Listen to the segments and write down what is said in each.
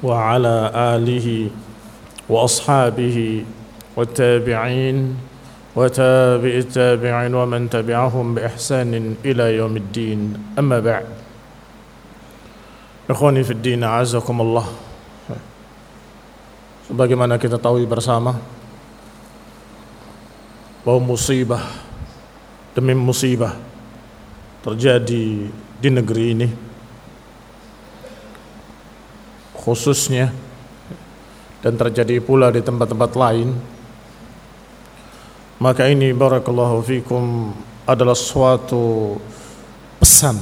وعلى آله وأصحابه والتابعين وتابع التابعين ومن تبعهم بإحسان إلى يوم الدين. أما بعد إخواني في الدين أعزكم الله. Sebagaimana kita tahu bersama? Bahwa musibah demi musibah terjadi di negeri ini. Khususnya dan terjadi pula di tempat-tempat lain maka ini barakallahu fikum adalah suatu pesan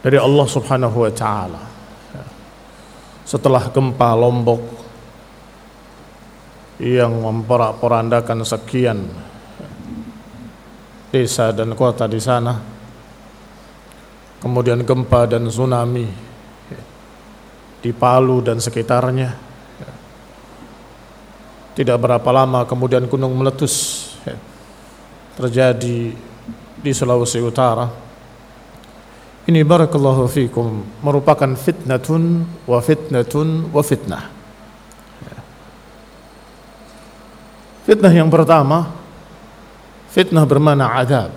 dari Allah Subhanahu wa taala. Setelah gempa Lombok yang memporak-porandakan sekian desa dan kota di sana kemudian gempa dan tsunami di Palu dan sekitarnya tidak berapa lama kemudian gunung meletus terjadi di Sulawesi Utara ini barakallahu fikum merupakan fitnatun wa fitnatun wa fitnah. Fitnah yang pertama fitnah bermana azab.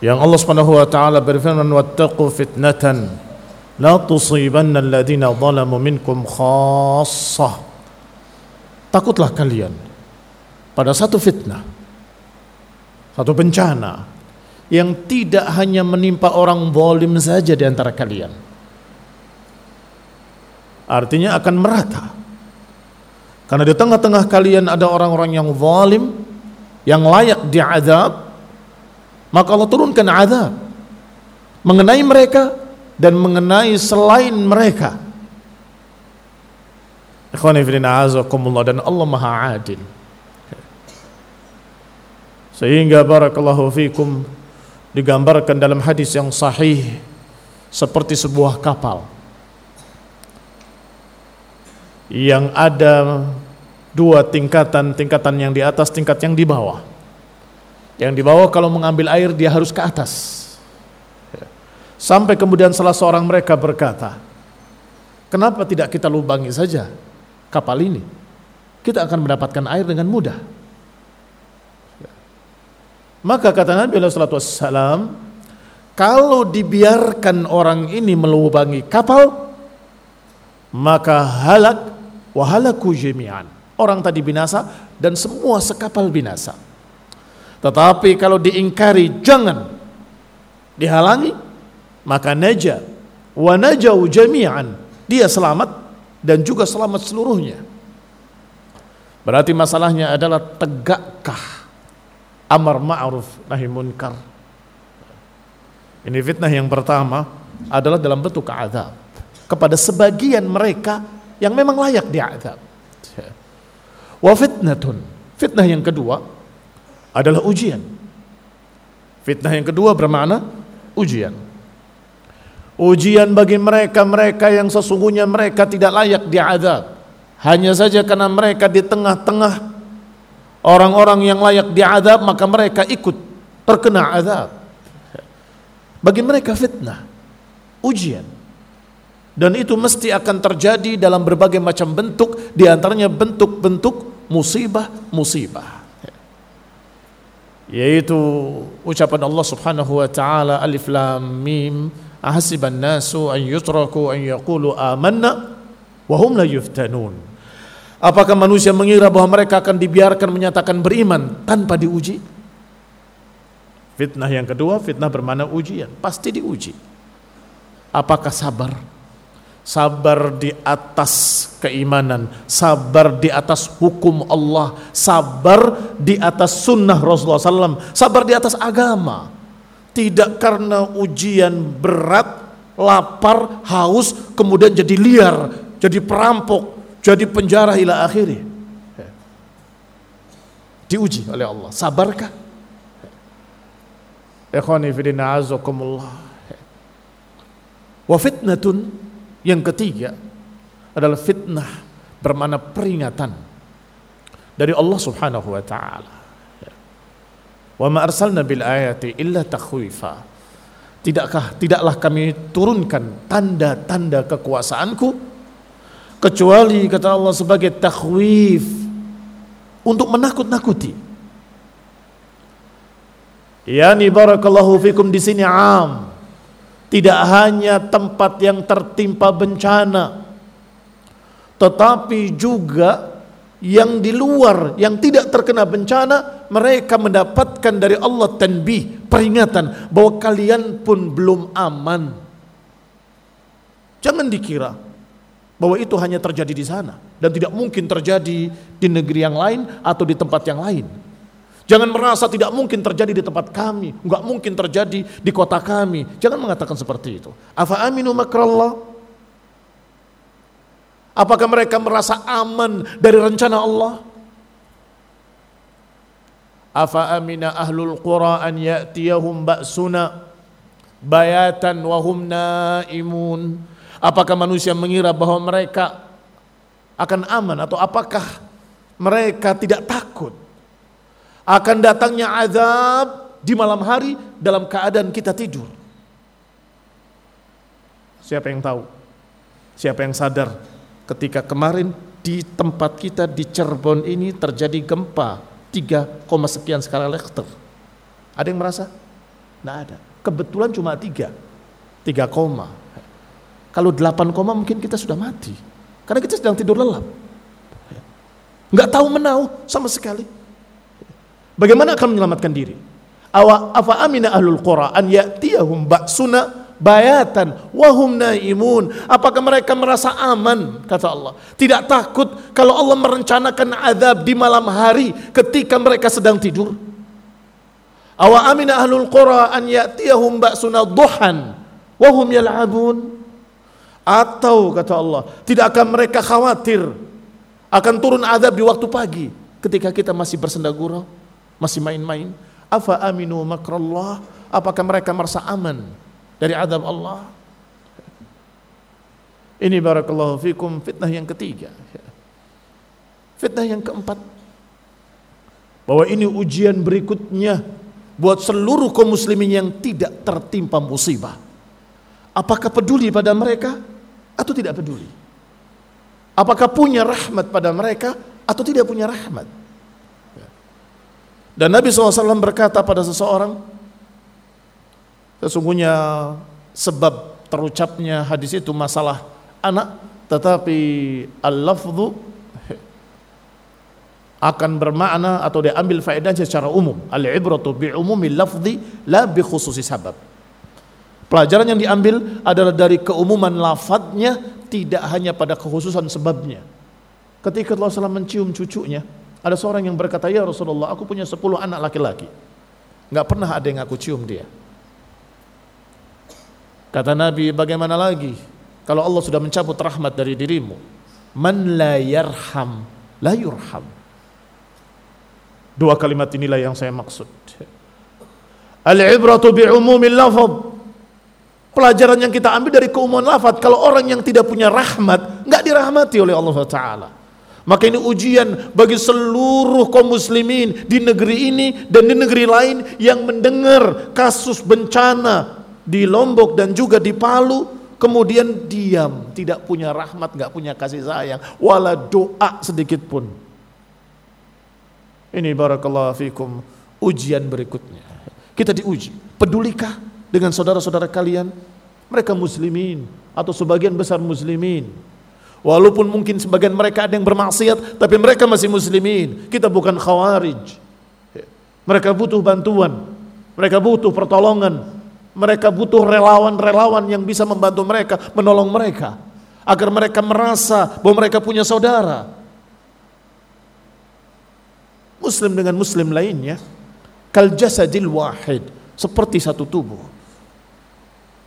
Yang Allah Subhanahu wa taala berfirman wattaqu fitnatan la tusibanna alladziina zalamu minkum khassah. Takutlah kalian pada satu fitnah satu bencana yang tidak hanya menimpa orang zalim saja di antara kalian. Artinya akan merata. Karena di tengah-tengah kalian ada orang-orang yang zalim yang layak diazab, maka Allah turunkan azab mengenai mereka dan mengenai selain mereka. Dan Allah Maha Adil. Sehingga barakallahu fikum digambarkan dalam hadis yang sahih seperti sebuah kapal yang ada dua tingkatan, tingkatan yang di atas, tingkat yang di bawah. Yang di bawah kalau mengambil air dia harus ke atas. Sampai kemudian salah seorang mereka berkata, "Kenapa tidak kita lubangi saja kapal ini? Kita akan mendapatkan air dengan mudah." Maka kata Nabi SAW, kalau dibiarkan orang ini melubangi kapal, maka halak wahalaku jami'an. Orang tadi binasa dan semua sekapal binasa. Tetapi kalau diingkari jangan dihalangi, maka naja wa najau jami'an. Dia selamat dan juga selamat seluruhnya. Berarti masalahnya adalah tegakkah amar ma'ruf nahi munkar. Ini fitnah yang pertama adalah dalam bentuk azab kepada sebagian mereka yang memang layak diazab. Wa fitnatun. Fitnah yang kedua adalah ujian. Fitnah yang kedua bermakna ujian. Ujian bagi mereka-mereka yang sesungguhnya mereka tidak layak diazab. Hanya saja karena mereka di tengah-tengah orang-orang yang layak diadab maka mereka ikut terkena azab. Bagi mereka fitnah ujian. Dan itu mesti akan terjadi dalam berbagai macam bentuk di antaranya bentuk-bentuk musibah-musibah. Yaitu ucapan Allah Subhanahu wa taala alif lam mim ahasiban nasu an yutraku an yaqulu amanna wa hum la yuftanun Apakah manusia mengira bahwa mereka akan dibiarkan menyatakan beriman tanpa diuji? Fitnah yang kedua, fitnah bermana ujian, pasti diuji. Apakah sabar? Sabar di atas keimanan, sabar di atas hukum Allah, sabar di atas sunnah Rasulullah SAW, sabar di atas agama. Tidak karena ujian berat, lapar, haus, kemudian jadi liar, jadi perampok, jadi penjara ila akhirnya. Diuji oleh Allah. Sabarkah? Ikhwani fidina. Wa fitnatun yang ketiga adalah fitnah bermana peringatan dari Allah Subhanahu wa taala. Wa ma arsalna bil ayati illa takhwifa. Tidakkah tidaklah kami turunkan tanda-tanda kekuasaanku kecuali kata Allah sebagai takhwif untuk menakut-nakuti. Yani barakallahu fikum di sini am. Tidak hanya tempat yang tertimpa bencana tetapi juga yang di luar yang tidak terkena bencana mereka mendapatkan dari Allah tanbih peringatan bahwa kalian pun belum aman. Jangan dikira bahwa itu hanya terjadi di sana dan tidak mungkin terjadi di negeri yang lain atau di tempat yang lain. Jangan merasa tidak mungkin terjadi di tempat kami enggak mungkin terjadi di kota kami. Jangan mengatakan seperti itu. Afa aminu makrallah Apakah mereka merasa aman dari rencana Allah? Afa amina ahlul qura an ya'tiyahum ba'suna bayatan wa hum naimun. Apakah manusia mengira bahwa mereka akan aman atau apakah mereka tidak takut akan datangnya azab di malam hari dalam keadaan kita tidur? Siapa yang tahu? Siapa yang sadar ketika kemarin di tempat kita di Cirebon ini terjadi gempa 3, sekian skala Richter. Ada yang merasa? Tidak ada. Kebetulan cuma 3. 3 koma. Kalau 8 koma mungkin kita sudah mati. Karena kita sedang tidur lelap. Enggak tahu menau sama sekali. Bagaimana akan menyelamatkan diri? Awa afa amina ahlul qura an ya'tiyahum ba'suna bayatan. Wahum naimun. Apakah mereka merasa aman? Kata Allah. Tidak takut kalau Allah merencanakan azab di malam hari ketika mereka sedang tidur. Awa amina ahlul qura an ya'tiyahum ba'suna duhan wahum yal'abun. Atau kata Allah tidak akan mereka khawatir akan turun azab di waktu pagi ketika kita masih bersenda gurau masih main-main? Afa aminu makrallah? Apakah mereka merasa aman dari adab Allah. Ini barakallahu fikum fitnah yang ketiga. Fitnah yang keempat. Bahwa ini ujian berikutnya buat seluruh kaum muslimin yang tidak tertimpa musibah. Apakah peduli pada mereka atau tidak peduli? Apakah punya rahmat pada mereka atau tidak punya rahmat? Dan Nabi SAW berkata pada seseorang, Sesungguhnya sebab terucapnya hadis itu masalah anak tetapi al-lafzu akan bermakna atau diambil faedah secara umum. Al-ibratu bi umumil lafzi la bi khususi sabab. Pelajaran yang diambil adalah dari keumuman lafadznya tidak hanya pada kekhususan sebabnya. Ketika Rasulullah mencium cucunya, ada seorang yang berkata, "Ya Rasulullah, aku punya 10 anak laki-laki. Enggak pernah ada yang aku cium dia." Kata Nabi, bagaimana lagi kalau Allah sudah mencabut rahmat dari dirimu? Man la yarham la yurham. Dua kalimat inilah yang saya maksud. Al-ibratu bi umumil lafaz. Pelajaran yang kita ambil dari keumuman lafaz, kalau orang yang tidak punya rahmat, enggak dirahmati oleh Allah taala. Maka ini ujian bagi seluruh kaum muslimin di negeri ini dan di negeri lain yang mendengar kasus bencana di Lombok dan juga di Palu kemudian diam tidak punya rahmat nggak punya kasih sayang wala doa sedikit pun. Ini barakallahu fikum ujian berikutnya. Kita diuji pedulikah dengan saudara-saudara kalian? Mereka muslimin atau sebagian besar muslimin? Walaupun mungkin sebagian mereka ada yang bermaksiat tapi mereka masih muslimin. Kita bukan khawarij. Mereka butuh bantuan. Mereka butuh pertolongan mereka butuh relawan-relawan yang bisa membantu mereka, menolong mereka. Agar mereka merasa bahwa mereka punya saudara. Muslim dengan muslim lainnya. Kal jasadil wahid. Seperti satu tubuh.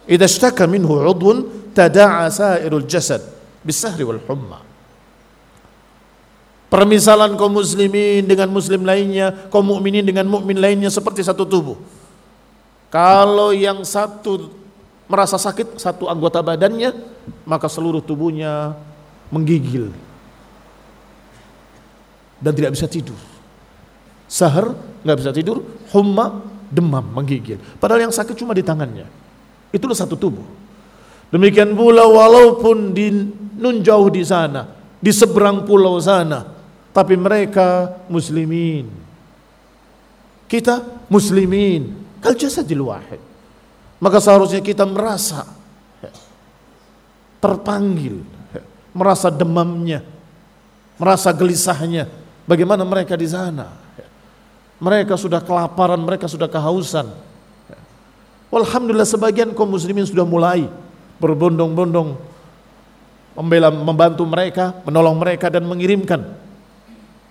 idza ishtaka minhu 'udhun tada'a sa'irul jasad bisahri wal humma Permisalan kaum muslimin dengan muslim lainnya, kaum mukminin dengan mukmin lainnya seperti satu tubuh. Kalau yang satu merasa sakit satu anggota badannya, maka seluruh tubuhnya menggigil dan tidak bisa tidur. Sahar nggak bisa tidur, humma demam menggigil. Padahal yang sakit cuma di tangannya. Itulah satu tubuh. Demikian pula walaupun di nun jauh di sana, di seberang pulau sana, tapi mereka muslimin. Kita muslimin, kal jasadil wahid. Maka seharusnya kita merasa terpanggil, merasa demamnya, merasa gelisahnya. Bagaimana mereka di sana? Mereka sudah kelaparan, mereka sudah kehausan. Alhamdulillah sebagian kaum muslimin sudah mulai berbondong-bondong membela membantu mereka, menolong mereka dan mengirimkan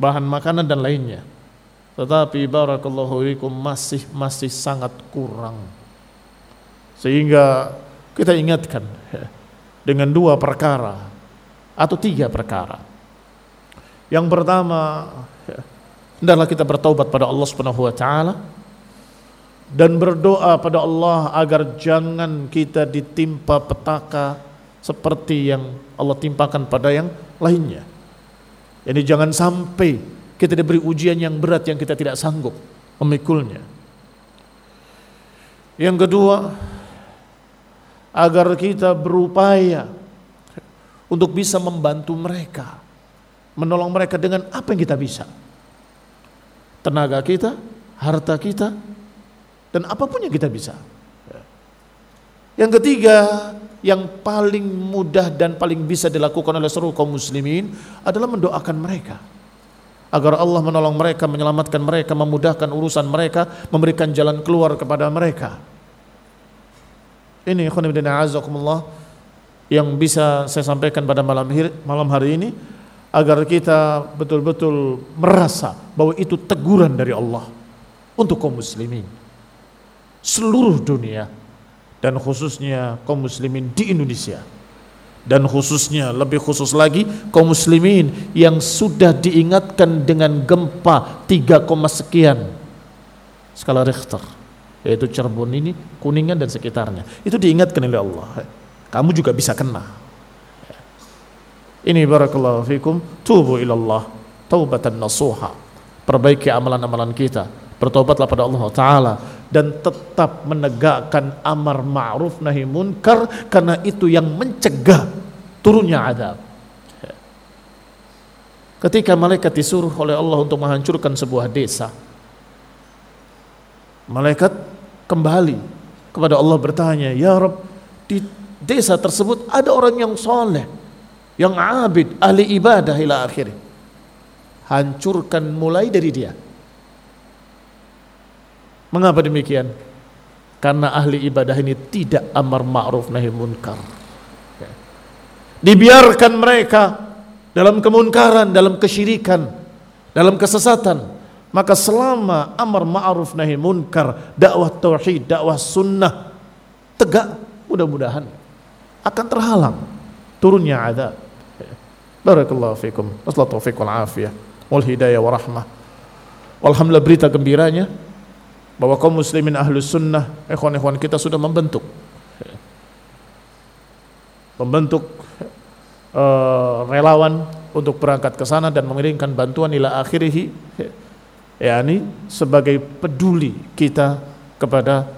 bahan makanan dan lainnya. Tetapi barakallahu fikum masih masih sangat kurang. Sehingga kita ingatkan dengan dua perkara atau tiga perkara. Yang pertama, hendaklah kita bertaubat pada Allah Subhanahu wa taala dan berdoa pada Allah agar jangan kita ditimpa petaka seperti yang Allah timpakan pada yang lainnya. Jadi jangan sampai kita diberi ujian yang berat yang kita tidak sanggup memikulnya. Yang kedua, agar kita berupaya untuk bisa membantu mereka, menolong mereka dengan apa yang kita bisa. Tenaga kita, harta kita, dan apa pun yang kita bisa. Yang ketiga, yang paling mudah dan paling bisa dilakukan oleh seluruh kaum muslimin adalah mendoakan mereka agar Allah menolong mereka, menyelamatkan mereka, memudahkan urusan mereka, memberikan jalan keluar kepada mereka. Ini azakumullah yang bisa saya sampaikan pada malam hari, malam hari ini agar kita betul-betul merasa bahwa itu teguran dari Allah untuk kaum muslimin seluruh dunia dan khususnya kaum muslimin di Indonesia dan khususnya lebih khusus lagi kaum muslimin yang sudah diingatkan dengan gempa 3, sekian skala Richter yaitu Cirebon ini Kuningan dan sekitarnya. Itu diingatkan oleh Allah. Kamu juga bisa kena. Ini barakallahu fikum. Tubu ilallah taubatan nasuha. Perbaiki amalan-amalan kita. Bertobatlah pada Allah Ta'ala dan tetap menegakkan amar ma'ruf nahi munkar karena itu yang mencegah turunnya adab ketika malaikat disuruh oleh Allah untuk menghancurkan sebuah desa malaikat kembali kepada Allah bertanya ya Rabb di desa tersebut ada orang yang soleh yang abid ahli ibadah ila akhir hancurkan mulai dari dia Mengapa demikian? Karena ahli ibadah ini tidak amar ma'ruf nahi munkar. Dibiarkan mereka dalam kemunkaran, dalam kesyirikan, dalam kesesatan. Maka selama amar ma'ruf nahi munkar, dakwah tauhid, dakwah sunnah tegak, mudah-mudahan akan terhalang turunnya adab. Barakallahu fikum. Wassalamu taufiq wal afiyah wal hidayah wa rahmah. Alhamdulillah berita gembiranya bahwa kaum muslimin ahlus sunnah ikhwan-ikhwan kita sudah membentuk. Membentuk uh, relawan untuk berangkat ke sana dan mengirimkan bantuan ila akhirih yakni sebagai peduli kita kepada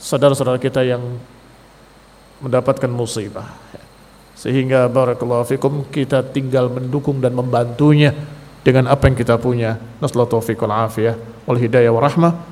saudara-saudara kita yang mendapatkan musibah. Sehingga barakallahu fikum kita tinggal mendukung dan membantunya dengan apa yang kita punya. Nasallahu taufiq wal afiyah wal hidayah wa rahmah